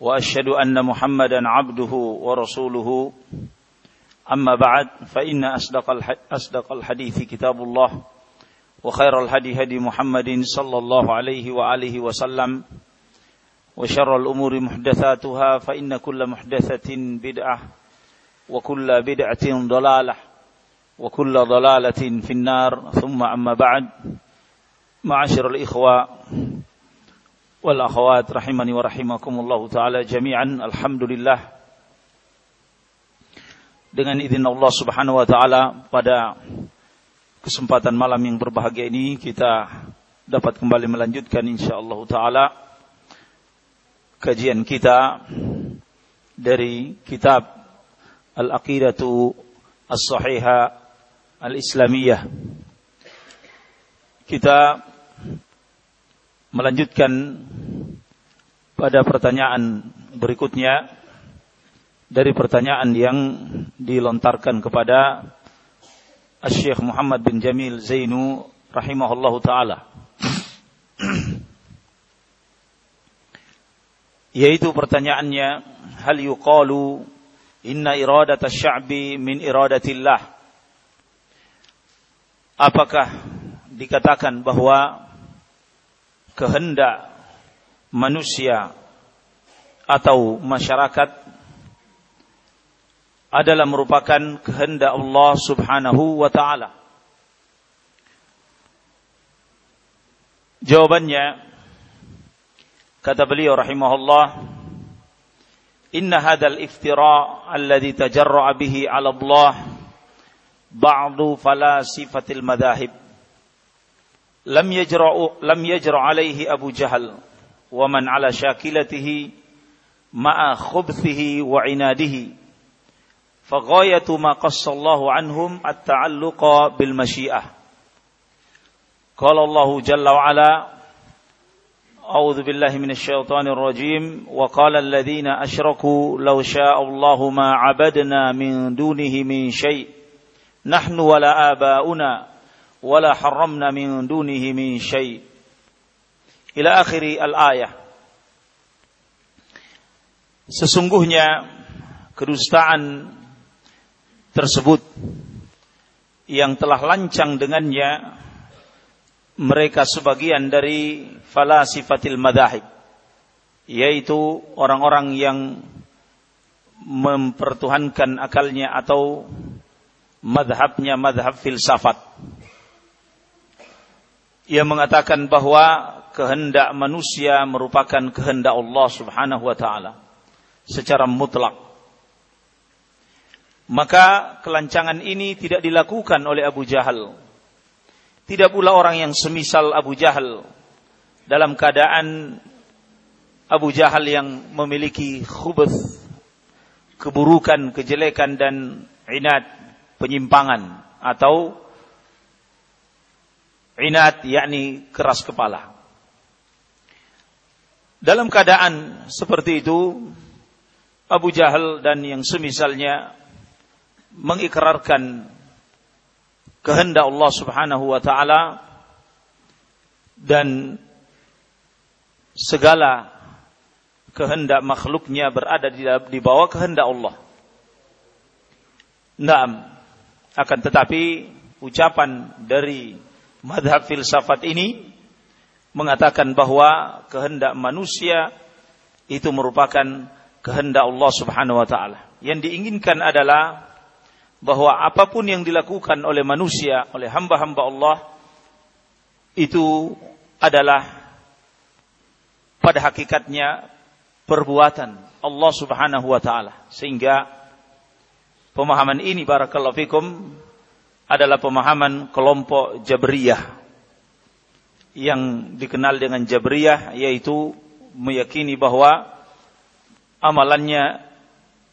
وأشهد أن محمدا عبده ورسوله. أما بعد فإن أصدق أصدق الحديث كتاب الله وخير الهدي هدي محمد صلى الله عليه وآله وسلم وشر الأمور محدثاتها فإن كل محدثة بدعة وكل بدعة ضلالة وكل ضلالة في النار. ثم أما بعد معاشر الإخوة wal akhwat rahimani wa rahimakumullah taala jami'an alhamdulillah dengan izin Allah Subhanahu wa taala pada kesempatan malam yang berbahagia ini kita dapat kembali melanjutkan insyaallah taala kajian kita dari kitab Al-Aqidatu As-Sahihah Al-Islamiyah. Kita melanjutkan pada pertanyaan berikutnya dari pertanyaan yang dilontarkan kepada Syekh Muhammad bin Jamil Zainu rahimahullahu taala. Yaitu pertanyaannya hal yuqalu inna iradat asy-sya'bi min iradatillah? Apakah dikatakan bahwa kehendak manusia atau masyarakat adalah merupakan kehendak Allah Subhanahu wa taala. Jawabannya kata beliau rahimahullah Inna hadzal iftira alladhi tajarra'a bihi 'ala Allah ba'du falasifatil madahib lam yajra lam yajra alaihi Abu Jahal wa man ala shakilatihi ma'a khubthihi wa inadihi فغاية ما قص الله عنهم التعلق بالمشيئة قال الله جل وعلا أعوذ بالله من الشيطان الرجيم وقال الذين أشركوا لو شاء الله ما عبدنا من دونه من شيء نحن ولا آباؤنا ولا حرمنا من دونه من شيء إلى آخر الآية Sesungguhnya kedustaan tersebut yang telah lancang dengannya mereka sebagian dari falasifatil madahib yaitu orang-orang yang mempertuhankan akalnya atau madhabnya madhab filsafat ia mengatakan bahwa kehendak manusia merupakan kehendak Allah Subhanahu wa taala secara mutlak maka kelancangan ini tidak dilakukan oleh Abu Jahal. Tidak pula orang yang semisal Abu Jahal dalam keadaan Abu Jahal yang memiliki khubus, keburukan, kejelekan dan inat, penyimpangan atau inat yakni keras kepala. Dalam keadaan seperti itu Abu Jahal dan yang semisalnya mengikrarkan kehendak Allah Subhanahu wa taala dan segala kehendak makhluknya berada di bawah kehendak Allah. Naam. Akan tetapi ucapan dari madhab filsafat ini mengatakan bahwa kehendak manusia itu merupakan kehendak Allah Subhanahu wa taala. Yang diinginkan adalah bahwa apa pun yang dilakukan oleh manusia, oleh hamba-hamba Allah itu adalah pada hakikatnya perbuatan Allah Subhanahu wa taala. Sehingga pemahaman ini barakallahu fikum adalah pemahaman kelompok Jabriyah yang dikenal dengan Jabriyah yaitu meyakini bahwa amalannya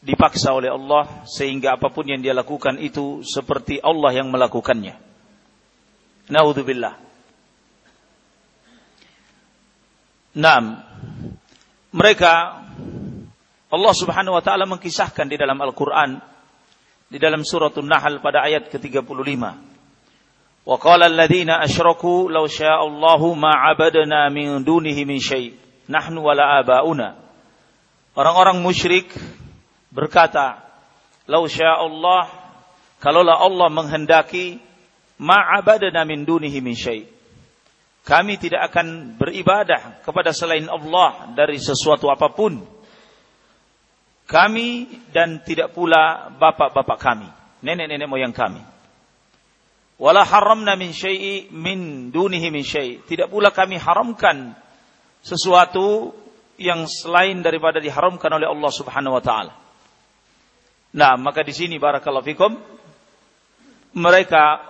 dipaksa oleh Allah sehingga apa pun yang dia lakukan itu seperti Allah yang melakukannya. Naudzubillah. Naam. Mereka Allah Subhanahu wa taala mengkisahkan di dalam Al-Qur'an di dalam surah An-Nahl pada ayat ke-35. Wa qala alladziina asyraku law syaa'a Allahu ma 'abadna min dunihi min syai' nahnu wala abauna. Orang-orang musyrik berkata, "Lau Allah, kalaulah Allah menghendaki, ma'abadana min dunihi min syai." Kami tidak akan beribadah kepada selain Allah dari sesuatu apa pun. Kami dan tidak pula bapak-bapak kami, nenek-nenek moyang kami. Wala haramna min syai'i min dunihi min syai'. Tidak pula kami haramkan sesuatu yang selain daripada diharamkan oleh Allah Subhanahu wa taala. Nah, maka di sini barakallahu fikum mereka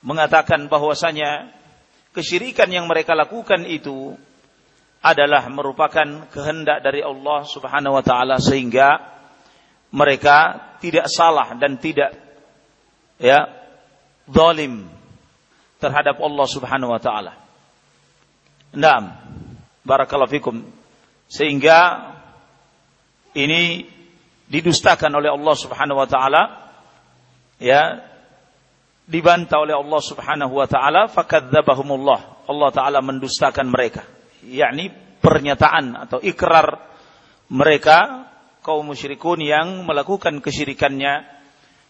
mengatakan bahwasanya kesyirikan yang mereka lakukan itu adalah merupakan kehendak dari Allah Subhanahu wa taala sehingga mereka tidak salah dan tidak ya zalim terhadap Allah Subhanahu wa taala. Naam. Barakallahu fikum. Sehingga ini didustakan oleh Allah Subhanahu wa taala ya dibantah oleh Allah Subhanahu wa taala fakadzabahumullah Allah taala mendustakan mereka yakni pernyataan atau ikrar mereka kaum musyrikun yang melakukan kesyirikannya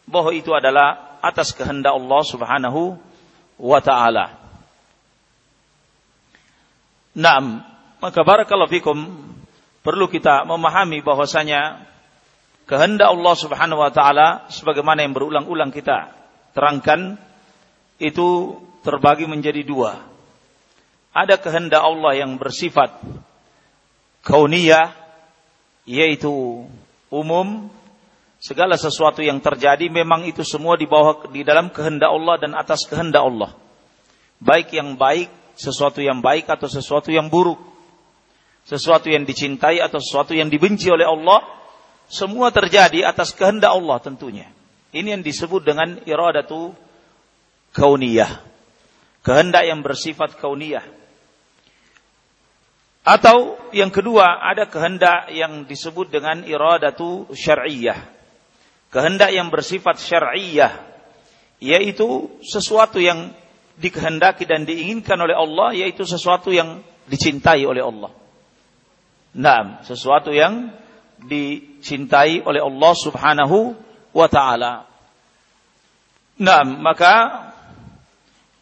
bahwa itu adalah atas kehendak Allah Subhanahu wa taala. Naam, maka barakallahu fikum perlu kita memahami bahwasanya kehendak Allah Subhanahu wa taala sebagaimana yang berulang-ulang kita terangkan itu terbagi menjadi dua. Ada kehendak Allah yang bersifat kauniyah yaitu umum segala sesuatu yang terjadi memang itu semua di bawah di dalam kehendak Allah dan atas kehendak Allah. Baik yang baik, sesuatu yang baik atau sesuatu yang buruk. Sesuatu yang dicintai atau sesuatu yang dibenci oleh Allah semua terjadi atas kehendak Allah tentunya. Ini yang disebut dengan iradatu kauniyah. Kehendak yang bersifat kauniyah. Atau yang kedua ada kehendak yang disebut dengan iradatu syar'iyah. Kehendak yang bersifat syar'iyah yaitu sesuatu yang dikehendaki dan diinginkan oleh Allah yaitu sesuatu yang dicintai oleh Allah. Nah, sesuatu yang dicintai oleh Allah Subhanahu wa taala. Nah, maka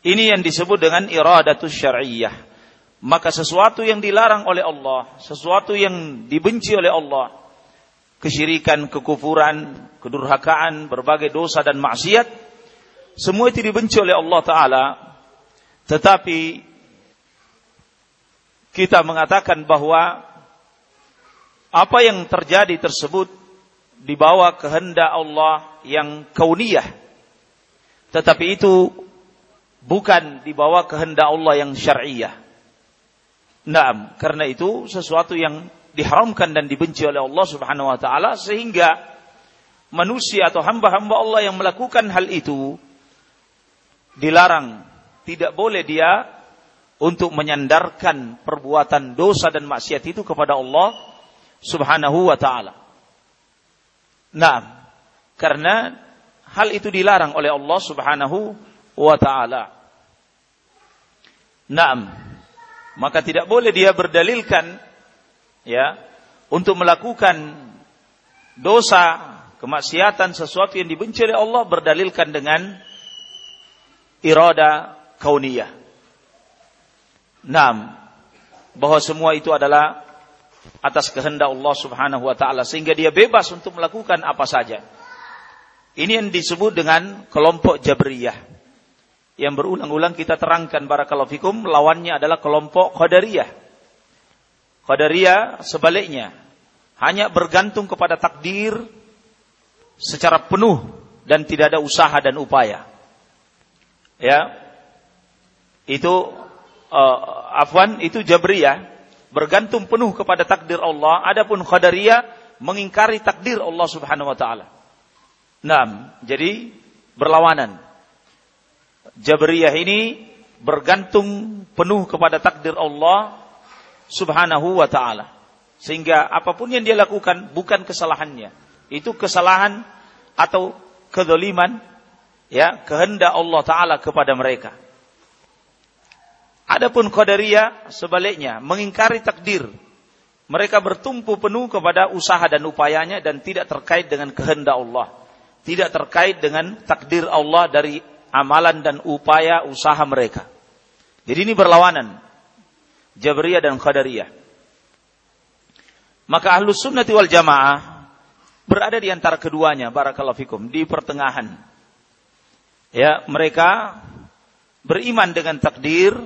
ini yang disebut dengan iradatus syar'iyyah. Maka sesuatu yang dilarang oleh Allah, sesuatu yang dibenci oleh Allah, kesyirikan, kekufuran, kedurhakaan, berbagai dosa dan maksiat, semua itu dibenci oleh Allah taala. Tetapi kita mengatakan bahwa apa yang terjadi tersebut di bawah kehendak Allah yang kauniyah. Tetapi itu bukan di bawah kehendak Allah yang syar'iyah. Naam, karena itu sesuatu yang diharamkan dan dibenci oleh Allah Subhanahu wa taala sehingga manusia atau hamba-hamba Allah yang melakukan hal itu dilarang, tidak boleh dia untuk menyandarkan perbuatan dosa dan maksiat itu kepada Allah subhanahu wa ta'ala. Nah, karena hal itu dilarang oleh Allah subhanahu wa ta'ala. Naam. Maka tidak boleh dia berdalilkan ya untuk melakukan dosa, kemaksiatan sesuatu yang dibenci oleh Allah berdalilkan dengan irada kauniyah. Naam. Bahwa semua itu adalah atas kehendak Allah Subhanahu wa taala sehingga dia bebas untuk melakukan apa saja. Ini yang disebut dengan kelompok Jabriyah. Yang berulang-ulang kita terangkan barakallahu fikum lawannya adalah kelompok Qadariyah. Qadariyah sebaliknya hanya bergantung kepada takdir secara penuh dan tidak ada usaha dan upaya. Ya. Itu uh, afwan itu Jabriyah bergantung penuh kepada takdir Allah. Adapun Qadariyah mengingkari takdir Allah Subhanahu wa taala. Nah, jadi berlawanan. Jabriyah ini bergantung penuh kepada takdir Allah Subhanahu wa taala. Sehingga apa pun yang dia lakukan bukan kesalahannya. Itu kesalahan atau kedoliman ya kehendak Allah taala kepada mereka. Adapun Qadariyah sebaliknya mengingkari takdir. Mereka bertumpu penuh kepada usaha dan upayanya dan tidak terkait dengan kehendak Allah. Tidak terkait dengan takdir Allah dari amalan dan upaya usaha mereka. Jadi ini berlawanan. Jabriyah dan Qadariyah. Maka ahlus sunnati wal jamaah berada di antara keduanya. Barakallahu fikum. Di pertengahan. Ya, mereka beriman dengan takdir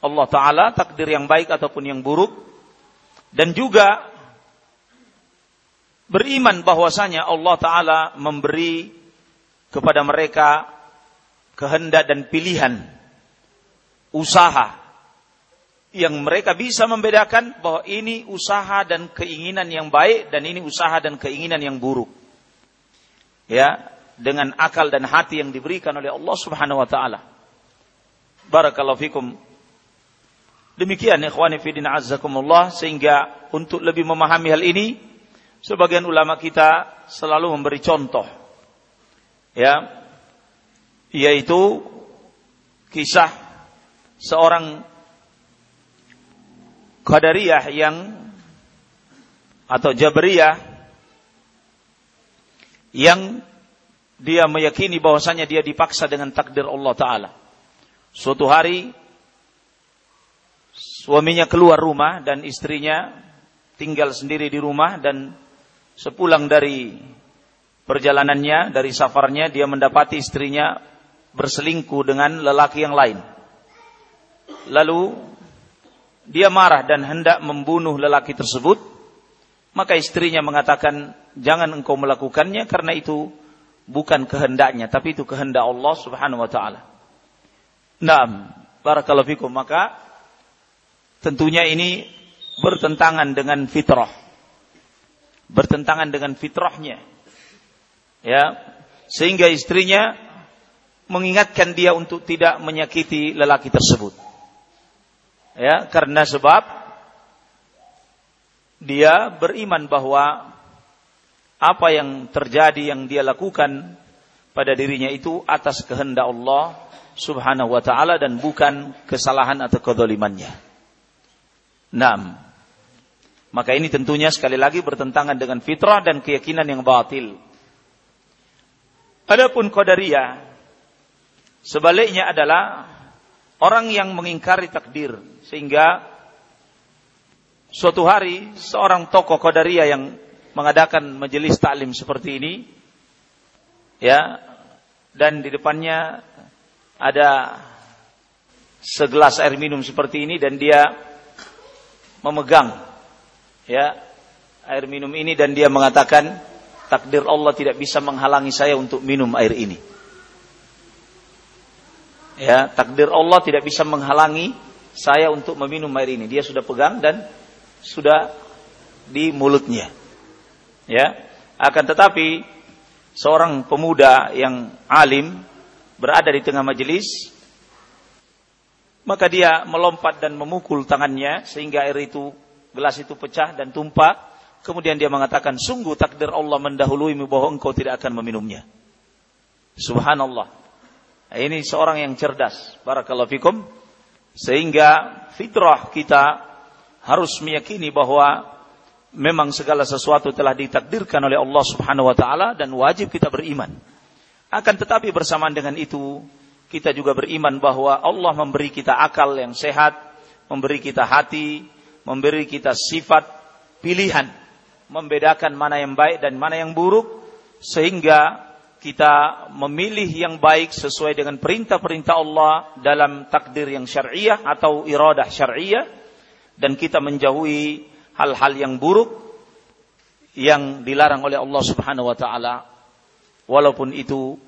Allah Ta'ala, takdir yang baik ataupun yang buruk. Dan juga beriman bahwasanya Allah Ta'ala memberi kepada mereka kehendak dan pilihan usaha yang mereka bisa membedakan bahwa ini usaha dan keinginan yang baik dan ini usaha dan keinginan yang buruk. Ya, dengan akal dan hati yang diberikan oleh Allah Subhanahu wa taala. Barakallahu fikum. Demikian ikhwani fillah azzakumullah sehingga untuk lebih memahami hal ini sebagian ulama kita selalu memberi contoh. Ya. Yaitu kisah seorang Qadariyah yang atau Jabriyah yang dia meyakini bahwasanya dia dipaksa dengan takdir Allah taala. Suatu hari suaminya keluar rumah dan istrinya tinggal sendiri di rumah dan sepulang dari perjalanannya dari safarnya dia mendapati istrinya berselingkuh dengan lelaki yang lain. Lalu dia marah dan hendak membunuh lelaki tersebut, maka istrinya mengatakan, "Jangan engkau melakukannya karena itu bukan kehendaknya, tapi itu kehendak Allah Subhanahu wa taala." Naam, barakallahu fikum. Maka tentunya ini bertentangan dengan fitrah. Bertentangan dengan fitrahnya. Ya, sehingga istrinya mengingatkan dia untuk tidak menyakiti lelaki tersebut ya karena sebab dia beriman bahwa apa yang terjadi yang dia lakukan pada dirinya itu atas kehendak Allah Subhanahu wa taala dan bukan kesalahan atau kedzalimannya. Naam. Maka ini tentunya sekali lagi bertentangan dengan fitrah dan keyakinan yang batil. Adapun qadariyah sebaliknya adalah orang yang mengingkari takdir sehingga suatu hari seorang tokoh Qadariyah yang mengadakan majelis taklim seperti ini ya dan di depannya ada segelas air minum seperti ini dan dia memegang ya air minum ini dan dia mengatakan takdir Allah tidak bisa menghalangi saya untuk minum air ini. Ya, takdir Allah tidak bisa menghalangi saya untuk meminum air ini. Dia sudah pegang dan sudah di mulutnya. Ya. Akan tetapi seorang pemuda yang alim berada di tengah majelis maka dia melompat dan memukul tangannya sehingga air itu gelas itu pecah dan tumpah kemudian dia mengatakan sungguh takdir Allah mendahului bahwa engkau tidak akan meminumnya subhanallah ini seorang yang cerdas barakallahu fikum sehingga fitrah kita harus meyakini bahwa memang segala sesuatu telah ditakdirkan oleh Allah Subhanahu wa taala dan wajib kita beriman. Akan tetapi bersamaan dengan itu kita juga beriman bahwa Allah memberi kita akal yang sehat, memberi kita hati, memberi kita sifat pilihan, membedakan mana yang baik dan mana yang buruk sehingga kita memilih yang baik sesuai dengan perintah-perintah Allah dalam takdir yang syariah atau iradah syariah dan kita menjauhi hal-hal yang buruk yang dilarang oleh Allah Subhanahu wa taala walaupun itu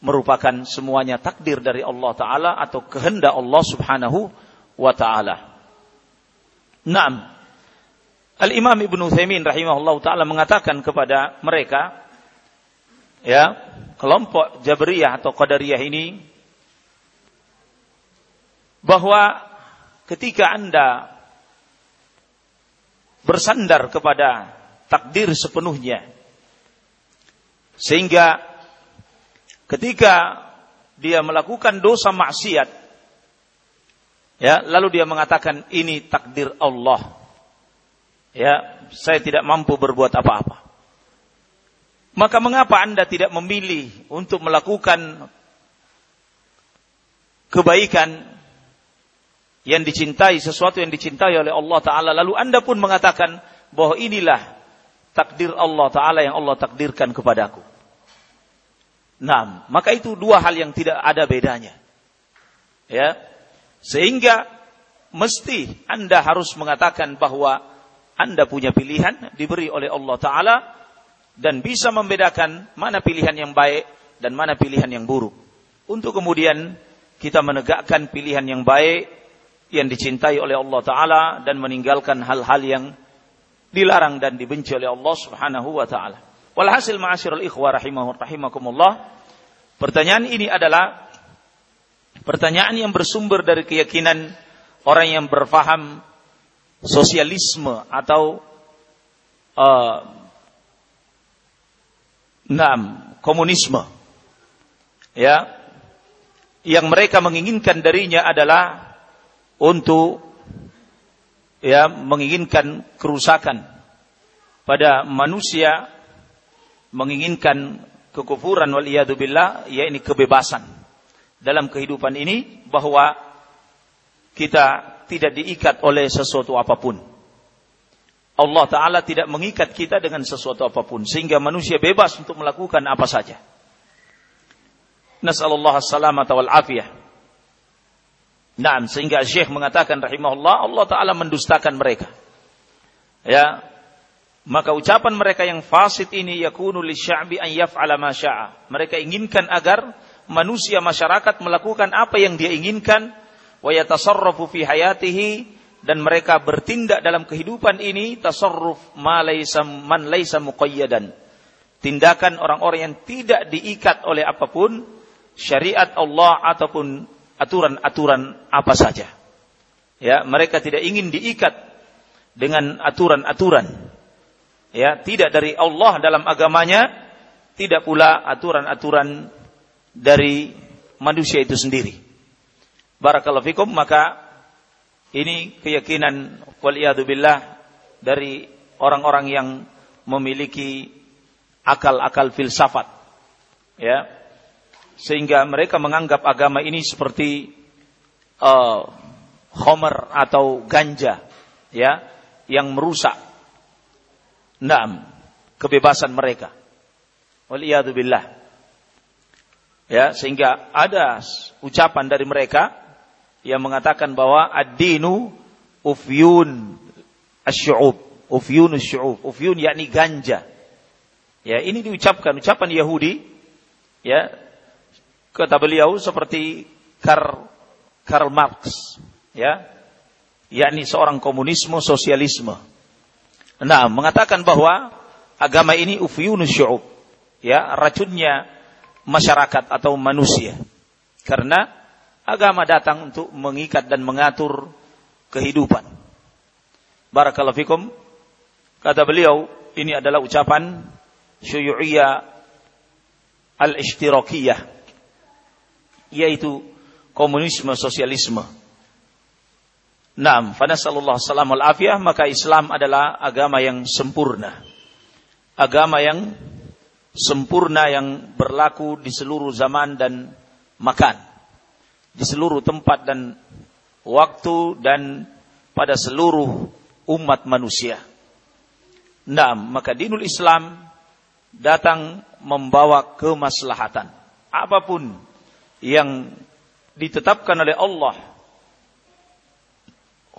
merupakan semuanya takdir dari Allah taala atau kehendak Allah Subhanahu wa taala. Naam. Al-Imam Ibnu Utsaimin rahimahullah taala mengatakan kepada mereka ya, kelompok Jabriyah atau Qadariyah ini bahwa ketika Anda bersandar kepada takdir sepenuhnya sehingga ketika dia melakukan dosa maksiat ya lalu dia mengatakan ini takdir Allah. Ya saya tidak mampu berbuat apa-apa maka mengapa Anda tidak memilih untuk melakukan kebaikan yang dicintai, sesuatu yang dicintai oleh Allah Ta'ala. Lalu Anda pun mengatakan bahwa inilah takdir Allah Ta'ala yang Allah takdirkan kepadaku. Nah, maka itu dua hal yang tidak ada bedanya. Ya, sehingga mesti Anda harus mengatakan bahwa Anda punya pilihan diberi oleh Allah Ta'ala dan bisa membedakan mana pilihan yang baik dan mana pilihan yang buruk. Untuk kemudian kita menegakkan pilihan yang baik yang dicintai oleh Allah taala dan meninggalkan hal-hal yang dilarang dan dibenci oleh Allah Subhanahu wa taala. Walhasil ma'asyiral ikhwah rahimakumullah, pertanyaan ini adalah pertanyaan yang bersumber dari keyakinan orang yang berfaham sosialisme atau uh, Naam, komunisme. Ya. Yang mereka menginginkan darinya adalah untuk ya menginginkan kerusakan pada manusia menginginkan kekufuran wal billah yakni kebebasan dalam kehidupan ini bahwa kita tidak diikat oleh sesuatu apa pun Allah Ta'ala tidak mengikat kita dengan sesuatu apa pun. Sehingga manusia bebas untuk melakukan apa saja. Nas'alullah as-salamata wal afiyah. Nah, sehingga Syekh mengatakan rahimahullah, Allah Ta'ala mendustakan mereka. Ya, maka ucapan mereka yang fasid ini yakunu li sya'bi an yaf'ala ma sya'a. Mereka inginkan agar manusia masyarakat melakukan apa yang dia inginkan wa yatasarrafu fi hayatihi dan mereka bertindak dalam kehidupan ini tasarruf ma laysa man laysa muqayyadan. Tindakan orang-orang yang tidak diikat oleh apa pun syariat Allah ataupun aturan-aturan apa saja. Ya, mereka tidak ingin diikat dengan aturan-aturan. Ya, tidak dari Allah dalam agamanya, tidak pula aturan-aturan dari manusia itu sendiri. Barakallahu fikum, maka ini keyakinan billah dari orang-orang yang memiliki akal-akal filsafat. Ya. Sehingga mereka menganggap agama ini seperti uh, homer atau ganja ya yang merusak Naam, kebebasan mereka. billah. Ya, sehingga ada ucapan dari mereka yang mengatakan bahwa ad-dinu ufyun asy'ub, ufyun asy'ub, ufyun yakni ganja. Ya, ini diucapkan ucapan Yahudi ya kata beliau seperti Karl Karl Marx ya yakni seorang komunisme sosialisme. Nah, mengatakan bahwa agama ini ufyun syu'ub ya racunnya masyarakat atau manusia. Karena Agama datang untuk mengikat dan mengatur kehidupan. Barakallahu fikum. Kata beliau, ini adalah ucapan syuyu'iyah al-ishtirakiyah. Yaitu komunisme sosialisme. Naam, fanasallallahu salam al afiyah, maka Islam adalah agama yang sempurna. Agama yang sempurna yang berlaku di seluruh zaman dan makan di seluruh tempat dan waktu dan pada seluruh umat manusia. Nah, maka dinul Islam datang membawa kemaslahatan. Apa pun yang ditetapkan oleh Allah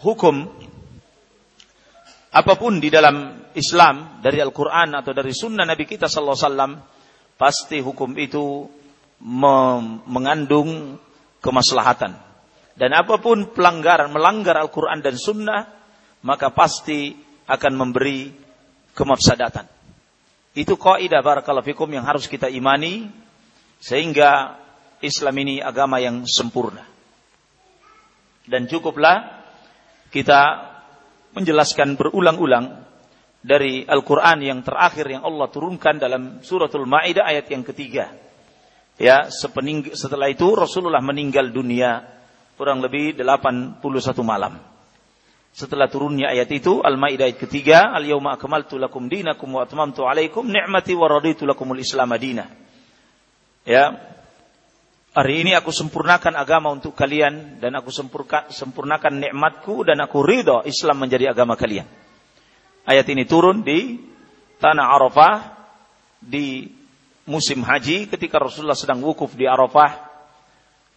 hukum apa pun di dalam Islam dari Al-Qur'an atau dari sunnah Nabi kita sallallahu alaihi wasallam pasti hukum itu mengandung kemaslahatan. Dan apa pun pelanggaran, melanggar Al-Quran dan Sunnah, maka pasti akan memberi kemafsadatan. Itu kaidah barakallahu fikum yang harus kita imani sehingga Islam ini agama yang sempurna. Dan cukuplah kita menjelaskan berulang-ulang dari Al-Quran yang terakhir yang Allah turunkan dalam suratul Ma'idah ayat yang ketiga. Ya, setelah itu Rasulullah meninggal dunia kurang lebih 81 malam. Setelah turunnya ayat itu, Al-Maidah ayat ketiga, Al-yawma akmaltu lakum dinakum wa atmamtu alaikum ni'mati wa raditu lakumul Islam madinah. Ya. Hari ini aku sempurnakan agama untuk kalian dan aku sempurnakan nikmatku dan aku ridho Islam menjadi agama kalian. Ayat ini turun di tanah Arafah di musim haji ketika Rasulullah sedang wukuf di Arafah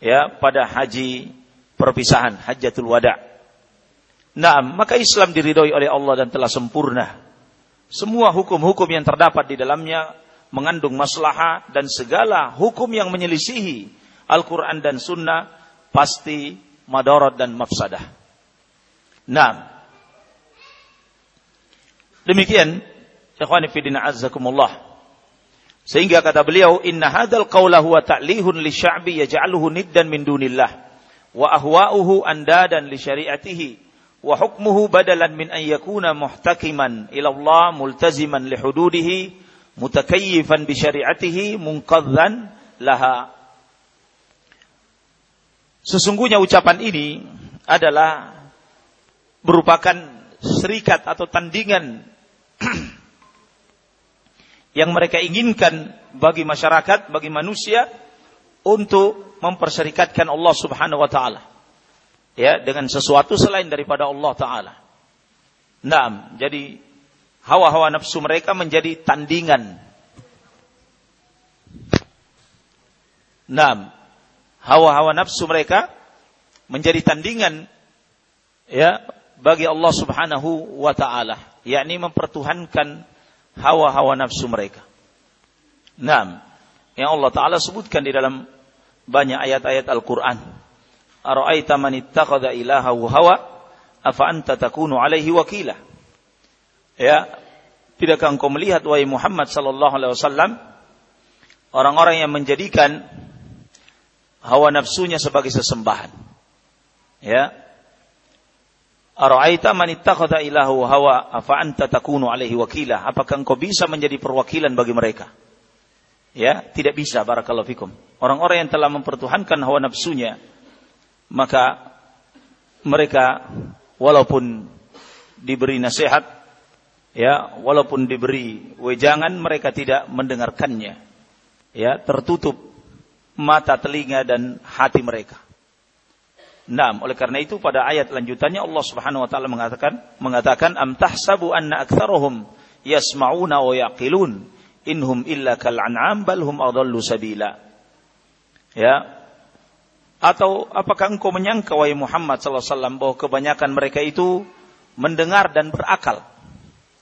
ya pada haji perpisahan Hajjatul Wada. Nah, maka Islam diridhoi oleh Allah dan telah sempurna. Semua hukum-hukum yang terdapat di dalamnya mengandung maslahah dan segala hukum yang menyelisihi Al-Quran dan Sunnah pasti madarat dan mafsadah. Nah, demikian, ikhwani fidina azzakumullah. Sehingga kata beliau, inna hadal qawla huwa ta'lihun li sya'bi yaj'aluhu niddan min dunillah wa ahwa'uhu andadan li syari'atihi wa hukmuhu badalan min an yakuna muhtakiman ila Allah multaziman li hududihi mutakayyifan bi syari'atihi munqadhan laha. Sesungguhnya ucapan ini adalah merupakan serikat atau tandingan yang mereka inginkan bagi masyarakat, bagi manusia untuk memperserikatkan Allah Subhanahu wa taala. Ya, dengan sesuatu selain daripada Allah taala. Naam, jadi hawa-hawa nafsu mereka menjadi tandingan. Naam, hawa-hawa nafsu mereka menjadi tandingan ya bagi Allah Subhanahu wa taala, yakni mempertuhankan hawa-hawa nafsu mereka. Naam, yang Allah taala sebutkan di dalam banyak ayat-ayat Al-Qur'an. Ara'aita man ittakhadha ilahahu hawa afa anta takunu alaihi wakila. Ya, tidakkah engkau melihat wahai Muhammad sallallahu alaihi wasallam orang-orang yang menjadikan hawa nafsunya sebagai sesembahan. Ya. Ara'aita man ittakhadha ilahu hawa afa anta takunu alaihi wakila. Apakah engkau bisa menjadi perwakilan bagi mereka? Ya, tidak bisa barakallahu fikum. Orang-orang yang telah mempertuhankan hawa nafsunya maka mereka walaupun diberi nasihat ya, walaupun diberi wejangan mereka tidak mendengarkannya. Ya, tertutup mata, telinga dan hati mereka. Nah, oleh karena itu pada ayat lanjutannya Allah Subhanahu wa taala mengatakan mengatakan am tahsabu anna aktsaruhum yasma'una wa yaqilun inhum illa kal an'am bal hum adallu sabila. Ya. Atau apakah engkau menyangka wahai Muhammad sallallahu alaihi wasallam bahwa kebanyakan mereka itu mendengar dan berakal?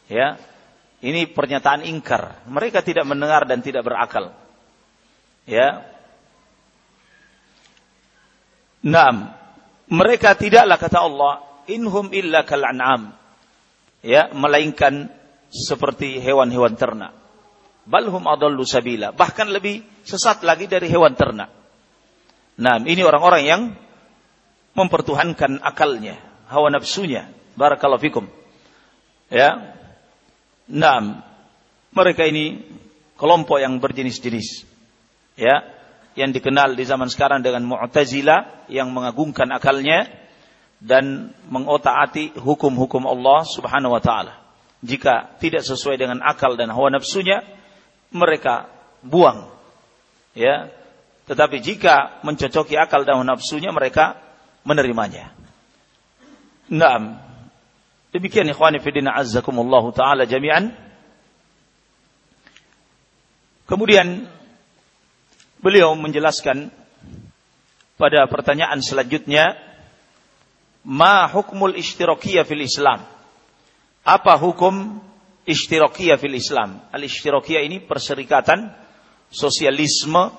Ya. Ini pernyataan ingkar. Mereka tidak mendengar dan tidak berakal. Ya. Naam. Mereka tidaklah kata Allah, inhum illa kal an'am. Ya, melainkan seperti hewan-hewan ternak balhum adallu sabila. Bahkan lebih sesat lagi dari hewan ternak. Nah, ini orang-orang yang mempertuhankan akalnya, hawa nafsunya. Barakallahu fikum. Ya. Nah, mereka ini kelompok yang berjenis-jenis. Ya, yang dikenal di zaman sekarang dengan Mu'tazila yang mengagungkan akalnya dan mengotak-atik hukum-hukum Allah Subhanahu wa taala. Jika tidak sesuai dengan akal dan hawa nafsunya, mereka buang. Ya. Tetapi jika mencocoki akal dan nafsunya mereka menerimanya. Naam. Demikian ikhwani fillah azzakumullah taala jami'an. Kemudian beliau menjelaskan pada pertanyaan selanjutnya ma hukmul ishtirakiyah fil Islam? Apa hukum ishtirakiyah fil Islam. Al-ishtirakiyah ini perserikatan sosialisme.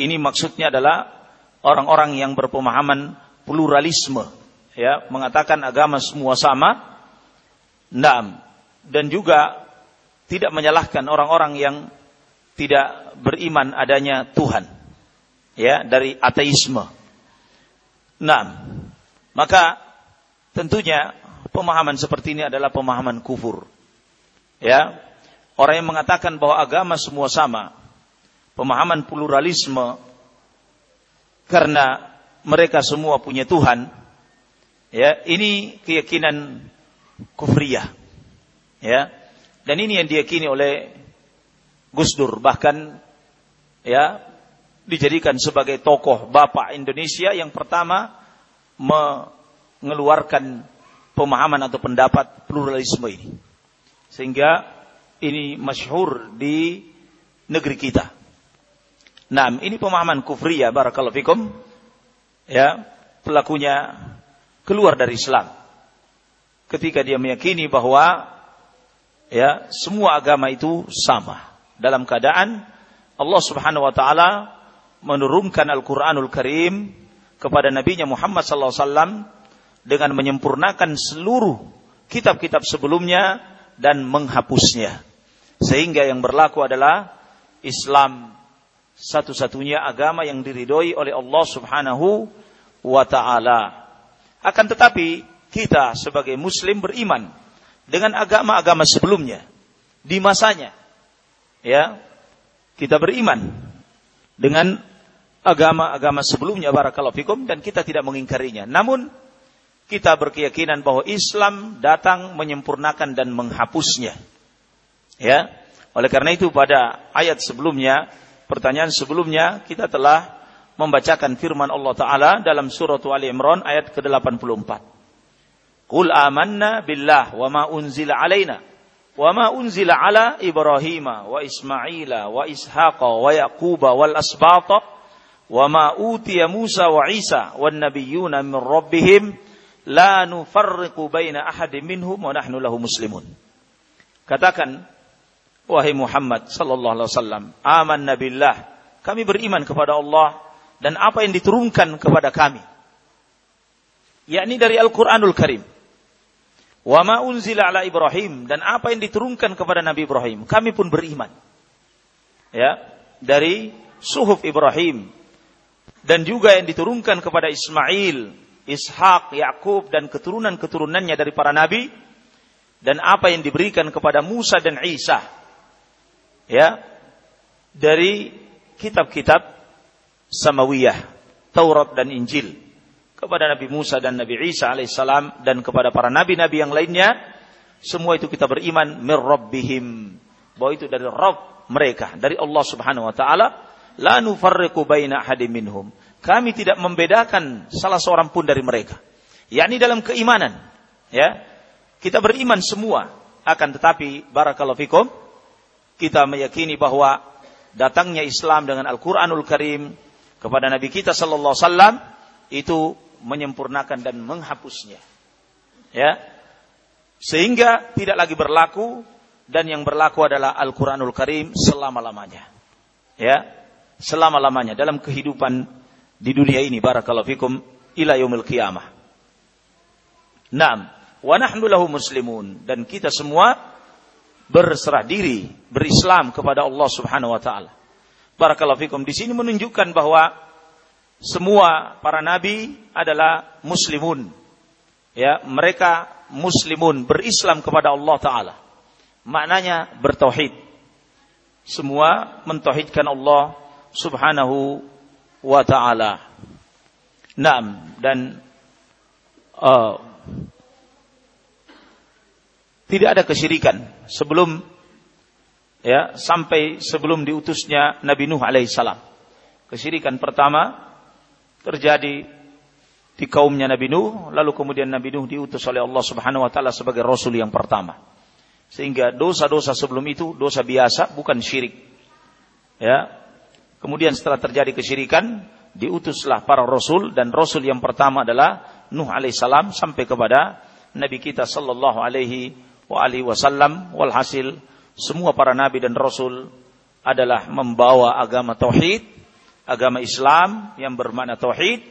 Ini maksudnya adalah orang-orang yang berpemahaman pluralisme. ya mengatakan agama semua sama. Naam. Dan juga tidak menyalahkan orang-orang yang tidak beriman adanya Tuhan. Ya, dari ateisme. Nah, maka tentunya pemahaman seperti ini adalah pemahaman kufur. Ya, orang yang mengatakan bahwa agama semua sama, pemahaman pluralisme karena mereka semua punya Tuhan, ya, ini keyakinan kufriyah. Ya. Dan ini yang diyakini oleh Gus Dur bahkan ya dijadikan sebagai tokoh bapak Indonesia yang pertama mengeluarkan pemahaman atau pendapat pluralisme ini. Sehingga ini masyhur di negeri kita. Nah, ini pemahaman kufriyah barakallahu fikum. Ya, pelakunya keluar dari Islam. Ketika dia meyakini bahwa ya, semua agama itu sama. Dalam keadaan Allah Subhanahu wa taala menurunkan Al-Qur'anul Karim kepada nabinya Muhammad sallallahu alaihi wasallam dengan menyempurnakan seluruh kitab-kitab sebelumnya dan menghapusnya. Sehingga yang berlaku adalah Islam satu-satunya agama yang diridhoi oleh Allah Subhanahu wa taala. Akan tetapi kita sebagai muslim beriman dengan agama-agama sebelumnya di masanya. Ya. Kita beriman dengan agama-agama sebelumnya barakallahu fikum dan kita tidak mengingkarinya. Namun kita berkeyakinan bahwa Islam datang menyempurnakan dan menghapusnya. Ya. Oleh karena itu pada ayat sebelumnya, pertanyaan sebelumnya kita telah membacakan firman Allah taala dalam surah Ali Imran ayat ke-84. Qul amanna billah wa ma unzila alaina wa ma unzila ala Ibrahim wa Ismaila wa Ishaqa wa Yaquba wal asbata wa ma utiya Musa wa Isa wan nabiyyuna min rabbihim la nufarriqu baina ahadin minhum wa nahnu lahu muslimun. Katakan wahai Muhammad sallallahu alaihi wasallam, amanna billah. Kami beriman kepada Allah dan apa yang diturunkan kepada kami. Yakni dari Al-Qur'anul Karim. Wa ma unzila ala Ibrahim. Dan apa yang diturunkan kepada Nabi Ibrahim, kami pun beriman. Ya, dari suhuf Ibrahim. Dan juga yang diturunkan kepada Ismail Ishak, Yakub dan keturunan-keturunannya dari para nabi. Dan apa yang diberikan kepada Musa dan Isa. Ya dari kitab-kitab samawiyah Taurat dan Injil kepada Nabi Musa dan Nabi Isa alaihissalam dan kepada para nabi-nabi yang lainnya semua itu kita beriman mir bahwa itu dari Rabb mereka dari Allah Subhanahu wa taala la nufarriqu baina ahadin minhum kami tidak membedakan salah seorang pun dari mereka. yakni dalam keimanan. Ya. Kita beriman semua. Akan tetapi, barakallahu fikum, kita meyakini bahwa datangnya Islam dengan Al-Quranul Karim kepada Nabi kita sallallahu alaihi wasallam itu menyempurnakan dan menghapusnya. Ya. Sehingga tidak lagi berlaku dan yang berlaku adalah Al-Quranul Karim selama-lamanya. Ya. Selama-lamanya dalam kehidupan di dunia ini barakallahu fikum ila yaumil qiyamah. Naam, wa nahnu lahu muslimun dan kita semua berserah diri, berislam kepada Allah Subhanahu wa taala. Barakallahu fikum di sini menunjukkan bahwa semua para nabi adalah muslimun. Ya, mereka muslimun berislam kepada Allah taala. Maknanya bertauhid. Semua mentauhidkan Allah Subhanahu wa taala. Naam dan uh, tidak ada kesyirikan sebelum ya sampai sebelum diutusnya Nabi Nuh alaihissalam. Kesyirikan pertama terjadi di kaumnya Nabi Nuh, lalu kemudian Nabi Nuh diutus oleh Allah Subhanahu wa taala sebagai rasul yang pertama. Sehingga dosa-dosa sebelum itu dosa biasa bukan syirik. Ya, Kemudian setelah terjadi kesyirikan, diutuslah para rasul dan rasul yang pertama adalah Nuh alaihissalam sampai kepada Nabi kita sallallahu alaihi wa alihi wasallam walhasil semua para nabi dan rasul adalah membawa agama tauhid, agama Islam yang bermakna tauhid.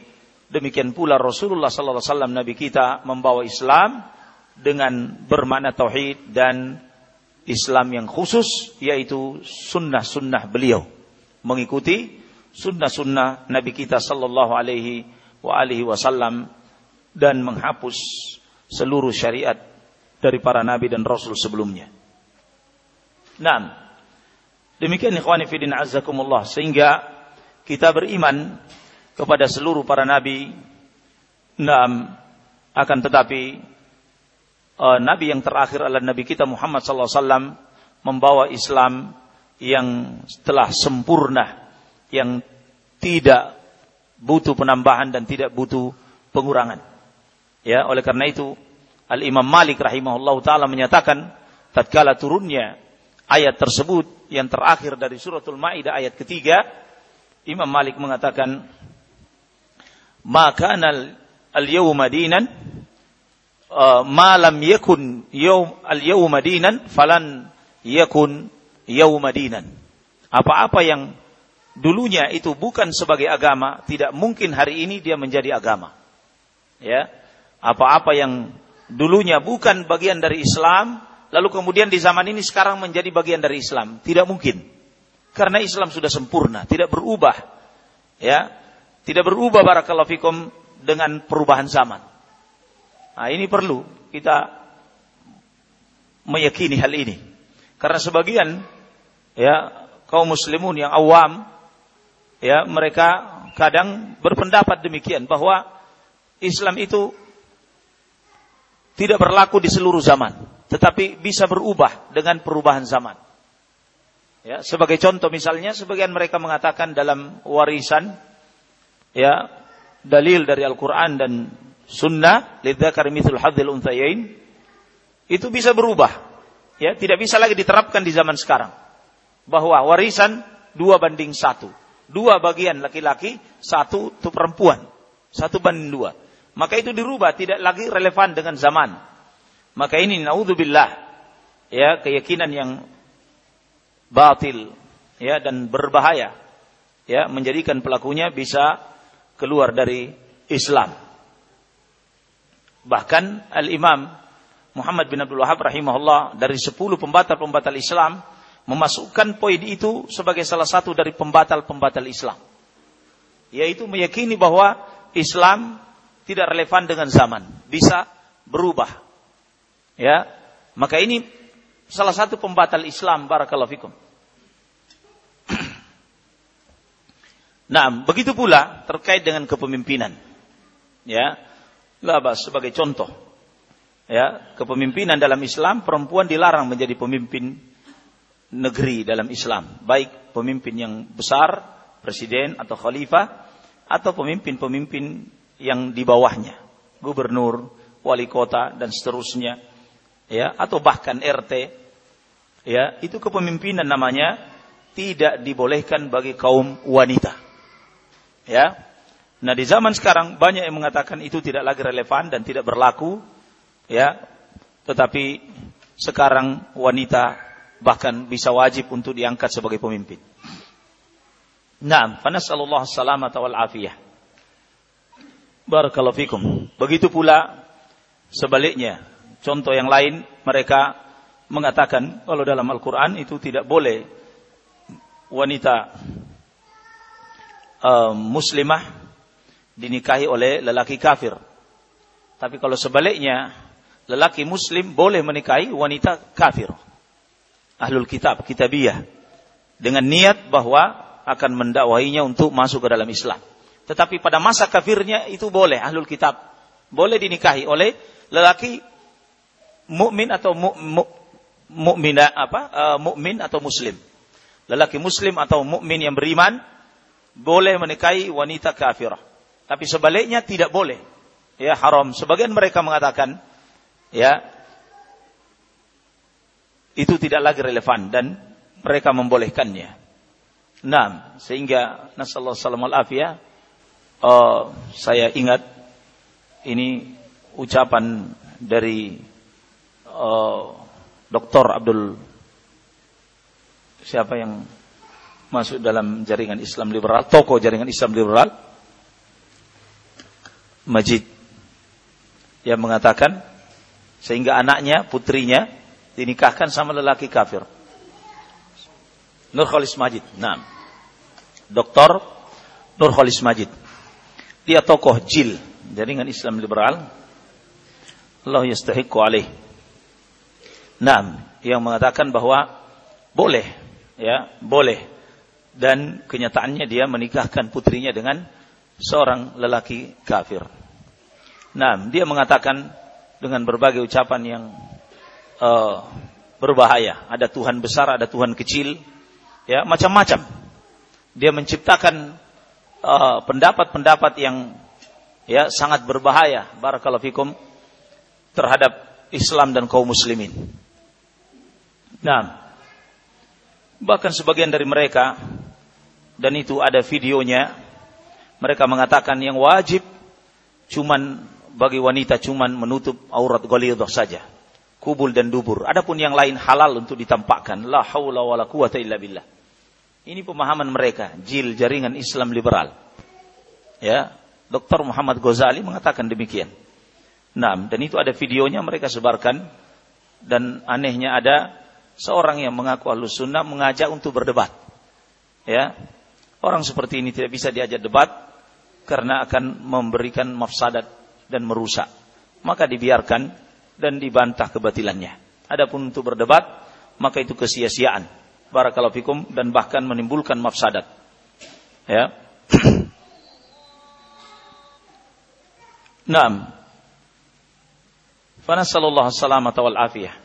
Demikian pula Rasulullah sallallahu alaihi wasallam nabi kita membawa Islam dengan bermakna tauhid dan Islam yang khusus yaitu sunnah-sunnah beliau. Mengikuti sunnah-sunnah Nabi kita sallallahu alaihi wa alihi wasallam dan menghapus seluruh syariat dari para nabi dan rasul sebelumnya. Nah, demikian ikhwani fillah azzakumullah sehingga kita beriman kepada seluruh para nabi. Naam, akan tetapi uh, nabi yang terakhir adalah nabi kita Muhammad sallallahu alaihi wasallam membawa Islam yang telah sempurna, yang tidak butuh penambahan dan tidak butuh pengurangan. Ya, oleh karena itu Al Imam Malik rahimahullah taala menyatakan tatkala turunnya ayat tersebut yang terakhir dari suratul Maidah ayat ketiga, Imam Malik mengatakan maka al yawma dinan uh, ma lam yakun yawm al yawma dinan falan yakun yawma dinan. Apa-apa yang dulunya itu bukan sebagai agama tidak mungkin hari ini dia menjadi agama. Ya. Apa-apa yang dulunya bukan bagian dari Islam lalu kemudian di zaman ini sekarang menjadi bagian dari Islam tidak mungkin karena Islam sudah sempurna tidak berubah ya tidak berubah barakallahu fikum dengan perubahan zaman. Nah, ini perlu kita meyakini hal ini. Karena sebagian ya kaum muslimun yang awam ya mereka kadang berpendapat demikian bahwa Islam itu tidak berlaku di seluruh zaman, tetapi bisa berubah dengan perubahan zaman. Ya, sebagai contoh misalnya sebagian mereka mengatakan dalam warisan ya dalil dari Al-Quran dan Sunnah lidzakar mithul hadzil unthayain itu bisa berubah. Ya tidak bisa lagi diterapkan di zaman sekarang. Bahwa warisan dua banding satu. Dua bagian laki-laki satu itu perempuan. Satu banding dua. Maka itu dirubah tidak lagi relevan dengan zaman. Maka ini naudzubillah. Ya keyakinan yang batil ya dan berbahaya ya menjadikan pelakunya bisa keluar dari Islam. Bahkan Al-Imam Muhammad bin Abdul Wahab rahimahullah dari 10 pembatal-pembatal Islam memasukkan poin itu sebagai salah satu dari pembatal-pembatal Islam. Yaitu meyakini bahwa Islam tidak relevan dengan zaman, bisa berubah. Ya, maka ini salah satu pembatal Islam barakallahu fikum. Nah, begitu pula terkait dengan kepemimpinan. Ya, labas sebagai contoh. Ya, kepemimpinan dalam Islam perempuan dilarang menjadi pemimpin negeri dalam Islam, baik pemimpin yang besar, presiden atau khalifah atau pemimpin-pemimpin yang di bawahnya, gubernur, wali kota dan seterusnya. Ya, atau bahkan RT. Ya, itu kepemimpinan namanya tidak dibolehkan bagi kaum wanita. Ya. Nah, di zaman sekarang banyak yang mengatakan itu tidak lagi relevan dan tidak berlaku, ya. Tetapi sekarang wanita bahkan bisa wajib untuk diangkat sebagai pemimpin. Nah, fanasallallahu salamata wal afiyah. Barakallahu fikum. Begitu pula sebaliknya. Contoh yang lain mereka mengatakan kalau dalam Al-Qur'an itu tidak boleh wanita uh, muslimah dinikahi oleh lelaki kafir. Tapi kalau sebaliknya, lelaki muslim boleh menikahi wanita kafir. Ahlul kitab, kitabiyah. Dengan niat bahwa akan mendakwahinya untuk masuk ke dalam Islam. Tetapi pada masa kafirnya itu boleh ahlul kitab boleh dinikahi oleh lelaki mukmin atau mu, mu, mukmina apa uh, mukmin atau muslim. Lelaki muslim atau mukmin yang beriman boleh menikahi wanita kafirah. Tapi sebaliknya tidak boleh. Ya haram. Sebagian mereka mengatakan ya itu tidak lagi relevan dan mereka membolehkannya. Nah, sehingga nasallahu salam al afiyah uh, saya ingat ini ucapan dari uh, Dr. Abdul siapa yang masuk dalam jaringan Islam liberal, tokoh jaringan Islam liberal. Majid yang mengatakan sehingga anaknya, putrinya dinikahkan sama lelaki kafir. Nurholis Majid. Nah, Doktor Nurholis Majid. Dia tokoh jil jaringan Islam liberal. Allah yastahiqu alaih. Nah, yang mengatakan bahwa boleh, ya, boleh. Dan kenyataannya dia menikahkan putrinya dengan seorang lelaki kafir. Nah, dia mengatakan dengan berbagai ucapan yang uh, berbahaya. Ada Tuhan besar, ada Tuhan kecil, ya macam-macam. Dia menciptakan eh, pendapat-pendapat uh, yang ya sangat berbahaya. Barakallahu fikum terhadap Islam dan kaum muslimin. Nah, bahkan sebagian dari mereka dan itu ada videonya mereka mengatakan yang wajib cuman bagi wanita cuman menutup aurat ghalidhah saja. Kubul dan dubur. Adapun yang lain halal untuk ditampakkan. La haula wala quwata illa billah. Ini pemahaman mereka, jil jaringan Islam liberal. Ya, Dr. Muhammad Ghazali mengatakan demikian. Nah, dan itu ada videonya mereka sebarkan dan anehnya ada seorang yang mengaku ahlus sunnah mengajak untuk berdebat. Ya, orang seperti ini tidak bisa diajak debat karena akan memberikan mafsadat dan merusak. Maka dibiarkan dan dibantah kebatilannya. Adapun untuk berdebat, maka itu kesia-siaan. Barakallahu fikum dan bahkan menimbulkan mafsadat. Ya. Naam. Fanasallallahu salamata wal afiyah.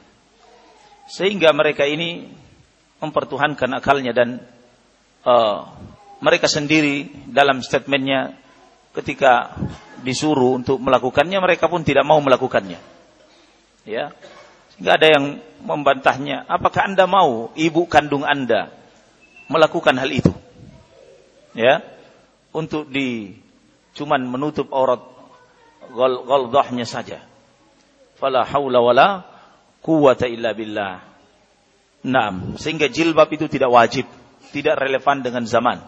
Sehingga mereka ini mempertuhankan akalnya dan uh, mereka sendiri dalam statementnya ketika disuruh untuk melakukannya mereka pun tidak mau melakukannya. Ya. Sehingga ada yang membantahnya, apakah Anda mau ibu kandung Anda melakukan hal itu? Ya. Untuk di cuman menutup aurat galdahnya saja. Fala haula wala quwata illa billah. Naam, sehingga jilbab itu tidak wajib, tidak relevan dengan zaman.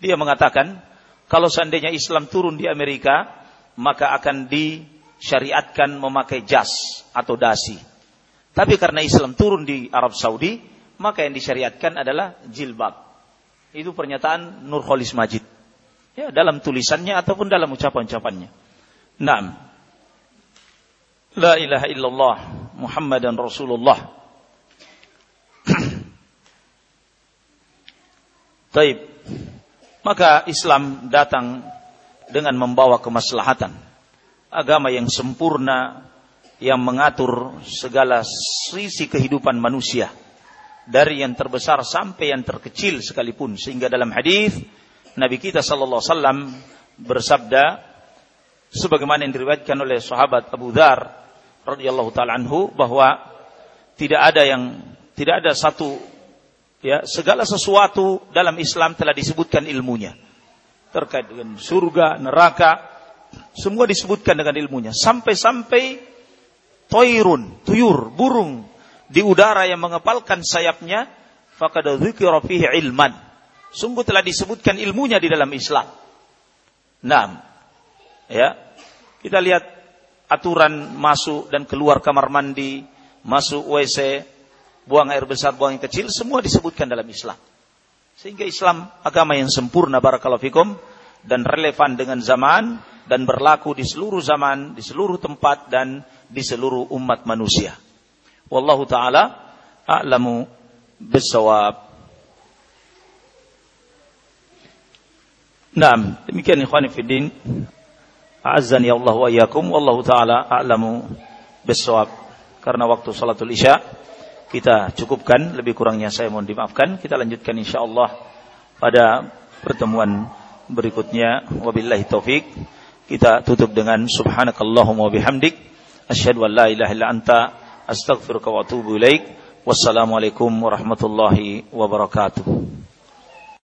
Dia mengatakan, kalau seandainya Islam turun di Amerika, maka akan disyariatkan memakai jas atau dasi. Tapi karena Islam turun di Arab Saudi, maka yang disyariatkan adalah jilbab. Itu pernyataan Nur Kholis Majid. Ya, dalam tulisannya ataupun dalam ucapan-ucapannya. Naam. La ilaha illallah Muhammadan Rasulullah. Taib. Maka Islam datang dengan membawa kemaslahatan. Agama yang sempurna yang mengatur segala sisi kehidupan manusia dari yang terbesar sampai yang terkecil sekalipun sehingga dalam hadis Nabi kita sallallahu alaihi wasallam bersabda sebagaimana yang diriwayatkan oleh sahabat Abu Dzar radhiyallahu taala anhu bahwa tidak ada yang tidak ada satu ya segala sesuatu dalam Islam telah disebutkan ilmunya terkait dengan surga, neraka, semua disebutkan dengan ilmunya sampai-sampai toirun, tuyur, burung di udara yang mengepalkan sayapnya faqad fihi ilman. Sungguh telah disebutkan ilmunya di dalam Islam. Nah, ya. Kita lihat aturan masuk dan keluar kamar mandi, masuk WC, buang air besar, buang air kecil, semua disebutkan dalam Islam. Sehingga Islam agama yang sempurna barakallahu fikum dan relevan dengan zaman dan berlaku di seluruh zaman, di seluruh tempat dan di seluruh umat manusia. Wallahu taala a'lamu bisawab. Naam, demikian ikhwani fiddin. A'azzani Allah wa iyyakum wallahu taala a'lamu bisawab. Karena waktu salatul Isya kita cukupkan, lebih kurangnya saya mohon dimaafkan. Kita lanjutkan insyaallah pada pertemuan berikutnya. Wabillahi taufik. Kita tutup dengan subhanakallahumma bihamdik asyhadu an la ilaha illa anta astaghfiruka wa atubu ilaik. Wassalamualaikum warahmatullahi wabarakatuh.